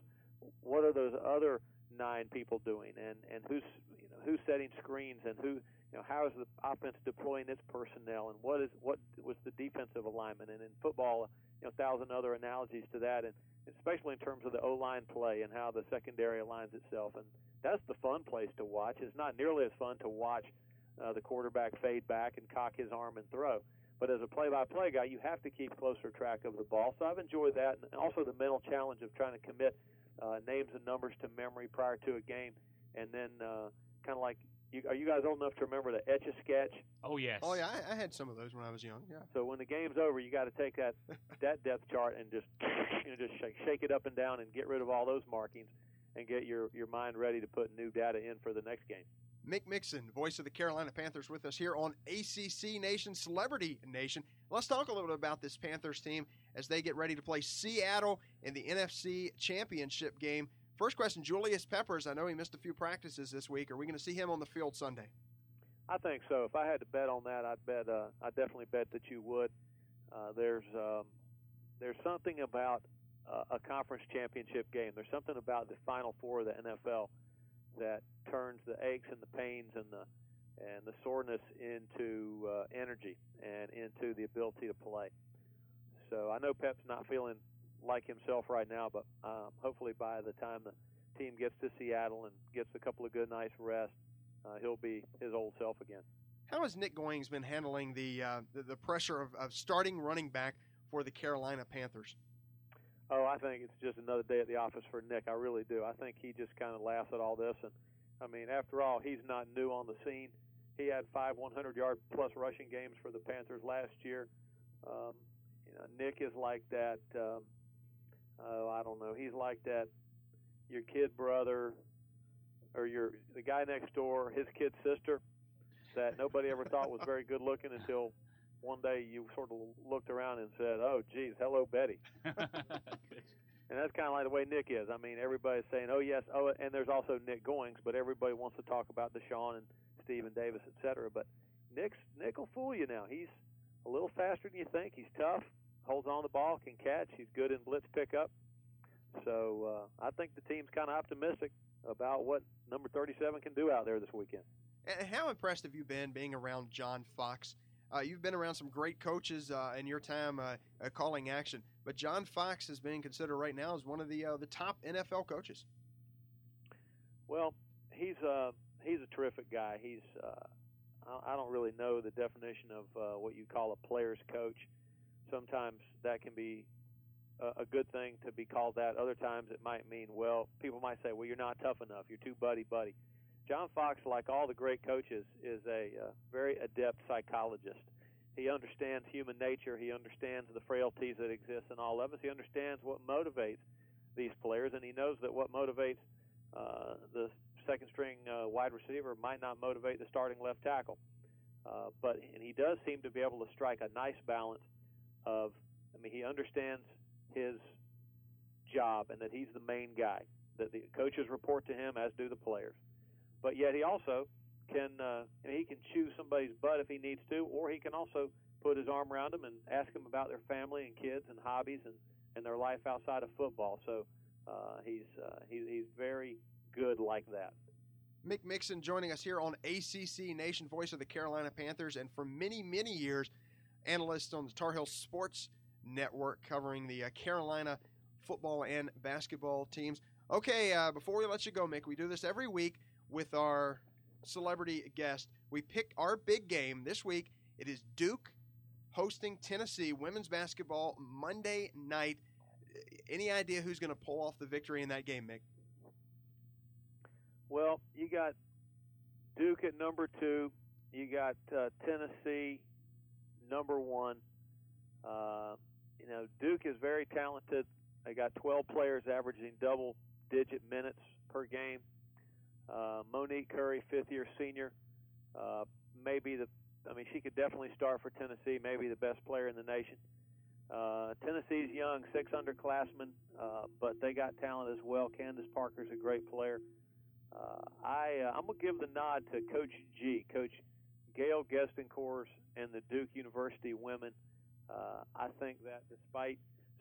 what are those other nine people doing, and and who's you know who's setting screens, and who know how is the offense deploying its personnel, and what is what was the defensive alignment, and in football, you know, a thousand other analogies to that, and especially in terms of the O line play and how the secondary aligns itself, and that's the fun place to watch. It's not nearly as fun to watch uh, the quarterback fade back and cock his arm and throw. But as a play-by-play guy, you have to keep closer track of the ball. So I've enjoyed that, and also the mental challenge of trying to commit uh, names and numbers to memory prior to a game, and then uh, kind of like, you, are you guys old enough to remember the etch a sketch? Oh yes. Oh yeah, I, I had some of those when I was young. Yeah. So when the game's over, you got to take that (laughs) that depth chart and just you know just shake, shake it up and down and get rid of all those markings and get your your mind ready to put new data in for the next game. Mick Mixon, voice of the Carolina Panthers, with us here on ACC Nation, Celebrity Nation. Let's talk a little bit about this Panthers team as they get ready to play Seattle in the NFC Championship game. First question Julius Peppers. I know he missed a few practices this week. Are we going to see him on the field Sunday? I think so. If I had to bet on that, I'd bet. Uh, I definitely bet that you would. Uh, there's um, there's something about uh, a conference championship game. There's something about the Final Four of the NFL that turns the aches and the pains and the and the soreness into uh, energy and into the ability to play. So I know Pep's not feeling like himself right now, but um, hopefully by the time the team gets to Seattle and gets a couple of good nights rest, uh, he'll be his old self again. How has Nick Goings been handling the uh, the, the, pressure of, of starting running back for the Carolina Panthers? Oh, I think it's just another day at the office for Nick. I really do. I think he just kind of laughs at all this, and I mean, after all, he's not new on the scene. He had five 100-yard plus rushing games for the Panthers last year. Um, you know, Nick is like that. Um, uh, I don't know. He's like that. Your kid brother, or your the guy next door, his kid sister, that nobody ever thought was very good looking until one day you sort of looked around and said, "Oh, geez, hello, Betty." (laughs) and that's kind of like the way Nick is. I mean, everybody's saying, "Oh, yes," oh, and there's also Nick Goings, but everybody wants to talk about Deshaun and Stephen Davis, et cetera. But Nick's Nick will fool you now. He's a little faster than you think. He's tough, holds on the ball, can catch. He's good in blitz pickup. So uh, I think the team's kind of optimistic about what number 37 can do out there this weekend. And how impressed have you been being around John Fox? Uh, you've been around some great coaches uh, in your time uh, calling action, but John Fox is being considered right now as one of the uh, the top NFL coaches. Well, he's a he's a terrific guy. He's uh, I don't really know the definition of what you call a player's coach. Sometimes that can be a, a good thing to be called that. Other times it might mean, well, people might say, well, you're not tough enough. You're too buddy buddy. John Fox, like all the great coaches, is a uh, very adept psychologist. He understands human nature. He understands the frailties that exist in all of us. He understands what motivates these players, and he knows that what motivates uh, the second string uh, wide receiver might not motivate the starting left tackle. Uh, but and he does seem to be able to strike a nice balance of. I mean, he understands his job and that he's the main guy. That the coaches report to him, as do the players but yet he also can uh, he can chew somebody's butt if he needs to, or he can also put his arm around them and ask them about their family and kids and hobbies and, and their life outside of football. So uh, he's uh, he, he's very good like that. Mick Mixon joining us here on ACC Nation, voice of the Carolina Panthers, and for many many years, analyst on the Tar Heel Sports Network, covering the uh, Carolina football and basketball teams. Okay, uh, before we let you go, Mick, we do this every week with our celebrity guest. We pick our big game this week. It is Duke hosting Tennessee women's basketball Monday night. Any idea who's going to pull off the victory in that game, Mick? Well, you got Duke at number two. You got uh, Tennessee number one. Uh, you know, Duke is very talented. They got 12 players averaging double digit minutes per game. Uh, Monique Currie, fifth year senior, uh, maybe the I mean, she could definitely start for Tennessee, maybe the best player in the nation. Uh, Tennessee's young, six underclassmen, uh, but they got talent as well. Candace Parker's a great player. Uh, I uh, I'm gonna give the nod to Coach G, Coach Gail Goestenkors, and the Duke University women. Uh, I think that despite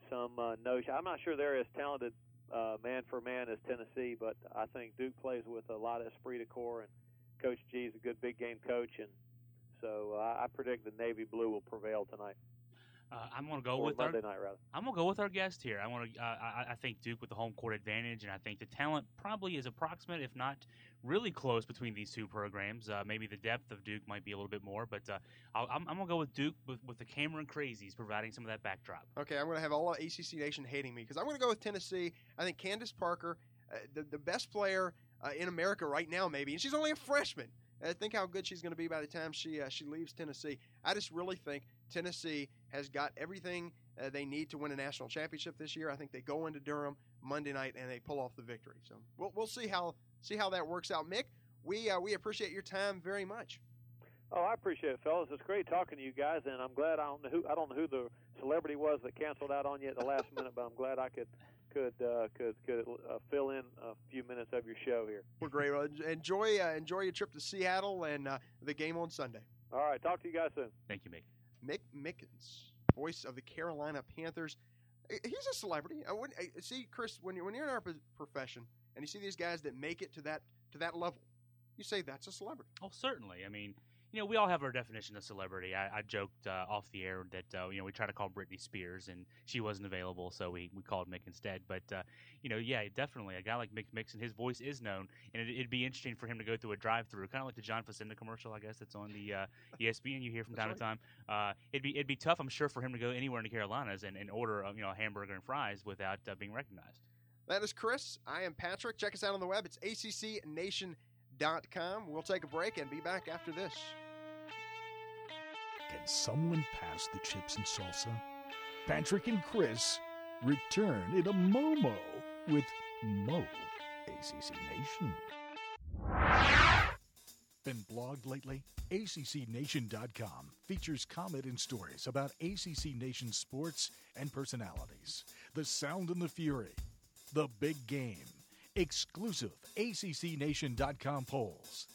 some uh, notion, I'm not sure they're as talented uh, man for man as Tennessee, but I think Duke plays with a lot of esprit de corps, and Coach G is a good big game coach, and so uh, I predict the Navy Blue will prevail tonight. Uh, I'm going to go or with Monday our, night rather. I'm gonna go with our guest here. I want to. Uh, I, I think Duke with the home court advantage, and I think the talent probably is approximate, if not really close, between these two programs. Uh, maybe the depth of Duke might be a little bit more, but uh, I'll, I'm, I'm gonna go with Duke with, with the Cameron Crazies providing some of that backdrop. Okay, I'm going to have all of ACC Nation hating me because I'm going to go with Tennessee. I think Candace Parker, uh, the, the best player uh, in America right now, maybe, and she's only a freshman. Uh, think how good she's going to be by the time she uh, she leaves Tennessee. I just really think Tennessee has got everything uh, they need to win a national championship this year. I think they go into Durham Monday night and they pull off the victory. So we'll, we'll see how see how that works out. Mick, we uh, we appreciate your time very much. Oh, I appreciate it, fellas. It's great talking to you guys, and I'm glad I don't know who I don't know who the celebrity was that canceled out on you at the last minute, but I'm glad I could could uh, could could uh, fill in a few minutes of your show here. We're great. Well, enjoy uh, enjoy your trip to Seattle and uh, the game on Sunday. All right, talk to you guys soon. Thank you, Mick. Mick Mixon, voice of the Carolina Panthers. Uh, He's a celebrity. I wouldn't, I- see, Chris, when you're when you're in our profession and you see these guys that make it to that to that level, you say that's a celebrity. Oh, certainly. I mean, you know, we all have our definition of celebrity. I, I joked uh, off the air that uh, you know we try to call Britney Spears, and she wasn't available, so we, we called Mick instead. But uh, you know, yeah, definitely a guy like Mick Mixon, his voice is known, and it, it'd be interesting for him to go through a drive-through, kind of like the John Facenda commercial, I guess that's on the uh, ESPN you hear from time That's to time. Uh, it'd be it'd be tough, I'm sure, for him to go anywhere in the Carolinas and, and order uh, you know a hamburger and fries without uh, being recognized. That is Chris. I am Patrick. Check us out on the web. It's accnation.com. We'll take a break and be back after this. Can someone pass the chips and salsa? Patrick and Chris return in a Momo with Mo ACC Nation. Been blogged lately? ACCNation.com features comment and stories about ACC Nation sports and personalities. The Sound and the Fury, The Big Game, exclusive ACCNation.com polls,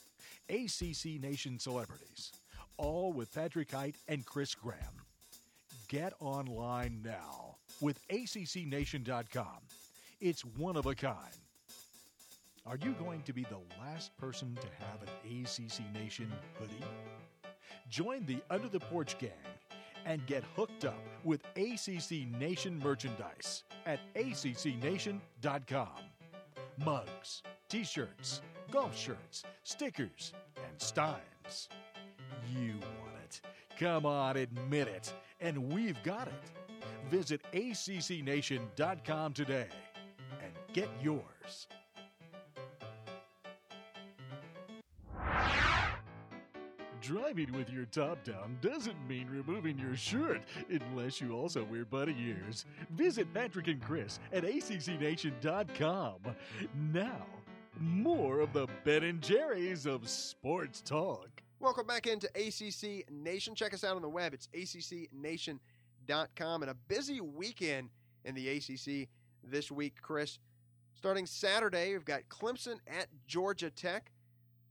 ACC Nation celebrities, all with Patrick Hite and Chris Graham. Get online now with ACCNation.com. It's one of a kind. Are you going to be the last person to have an ACC Nation hoodie? Join the Under the Porch gang and get hooked up with ACC Nation merchandise at ACCNation.com. Mugs, t shirts, golf shirts, stickers, and steins. You want it. Come on, admit it. And we've got it. Visit ACCNation.com today and get yours. Driving with your top down doesn't mean removing your shirt unless you also wear bunny ears. Visit Patrick and Chris at ACCNation.com. Now, more of the Ben and Jerry's of sports talk. Welcome back into ACC Nation. Check us out on the web. It's accnation.com. And a busy weekend in the ACC this week, Chris. Starting Saturday, we've got Clemson at Georgia Tech.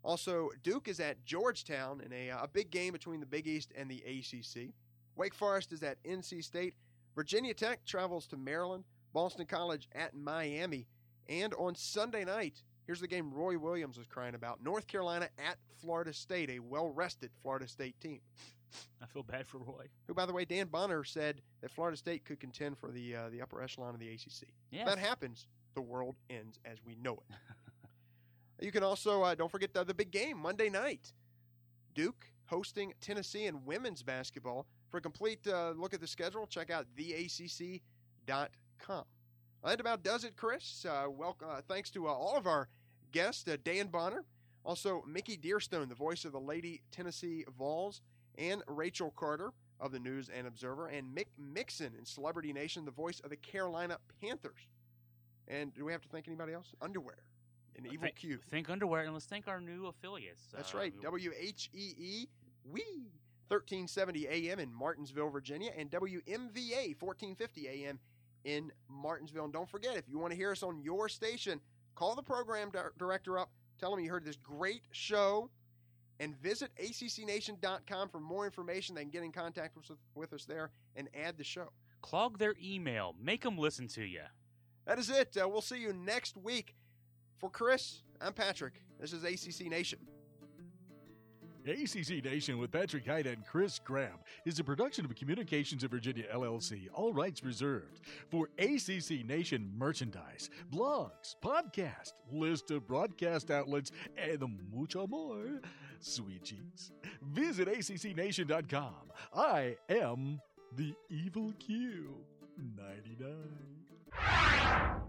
Also, Duke is at Georgetown in a, uh, a big game between the Big East and the ACC. Wake Forest is at NC State. Virginia Tech travels to Maryland. Boston College at Miami. And on Sunday night, here's the game Roy Williams was crying about North Carolina at Florida State, a well rested Florida State team. I feel bad for Roy. Who, by the way, Dan Bonner said that Florida State could contend for the uh, the upper echelon of the ACC. Yeah, If that happens, the world ends as we know it. (laughs) you can also uh, don't forget the, the big game Monday night. Duke hosting Tennessee in women's basketball. For a complete uh, look at the schedule, check out theacc.com. That about does it, Chris. Uh, welcome. Uh, thanks to uh, all of our guests, uh, Dan Bonner, also Mickey Dearstone, the voice of the Lady Tennessee Vols, and Rachel Carter of the News and Observer, and Mick Mixon in Celebrity Nation, the voice of the Carolina Panthers. And do we have to thank anybody else? Underwear and Evil Think- Q. Think underwear, and let's thank our new affiliates. That's Uh, right. W H E E. We 1370 AM in Martinsville, Virginia, and WMVA 1450 AM in Martinsville. And don't forget, if you want to hear us on your station, call the program di- director up, tell them you heard this great show, and visit accnation.com for more information. They can get in contact with, with us there and add the show. Clog their email. Make them listen to you. That is it. Uh, we'll see you next week. For Chris, I'm Patrick. This is ACC Nation. ACC Nation with Patrick Hite and Chris Graham is a production of Communications of Virginia LLC, all rights reserved. For ACC Nation merchandise, blogs, podcast, list of broadcast outlets, and mucho more, sweet cheeks, visit accnation.com. I am the Evil Q 99.